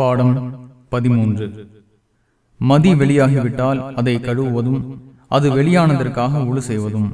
பாடம் பதிமூன்று. மதி வெளியாகிவிட்டால் அதை கழுவுவதும் அது வெளியானதற்காக உழு செய்வதும்.